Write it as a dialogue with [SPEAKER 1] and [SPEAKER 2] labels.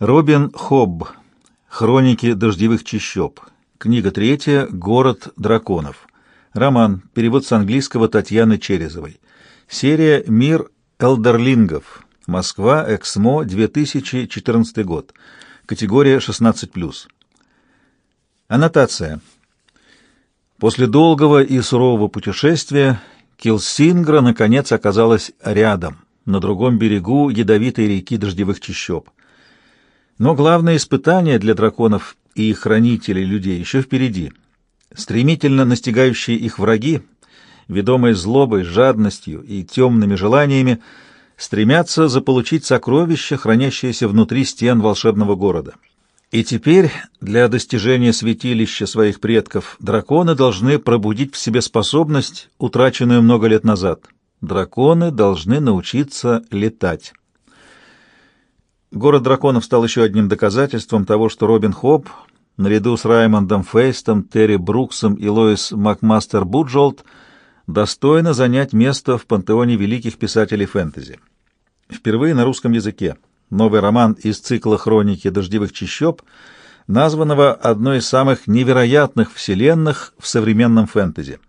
[SPEAKER 1] Робин Хобб. Хроники дождевых чащоб. Книга третья. Город драконов. Роман. Перевод с английского Татьяны Черезовой. Серия «Мир элдерлингов». Москва. Эксмо. 2014 год. Категория 16+. Аннотация. После долгого и сурового путешествия Килсингра наконец оказалась рядом, на другом берегу ядовитой реки дождевых чащоб. Но главное испытание для драконов и их хранителей людей еще впереди. Стремительно настигающие их враги, ведомые злобой, жадностью и темными желаниями, стремятся заполучить сокровища, хранящиеся внутри стен волшебного города. И теперь для достижения святилища своих предков драконы должны пробудить в себе способность, утраченную много лет назад. Драконы должны научиться летать. Город драконов стал еще одним доказательством того, что Робин Хобб, наряду с Раймондом Фейстом, Терри Бруксом и Лоис Макмастер Буджолд, достойна занять место в пантеоне великих писателей фэнтези. Впервые на русском языке новый роман из цикла «Хроники дождевых чащоб», названного одной из самых невероятных вселенных в современном фэнтези —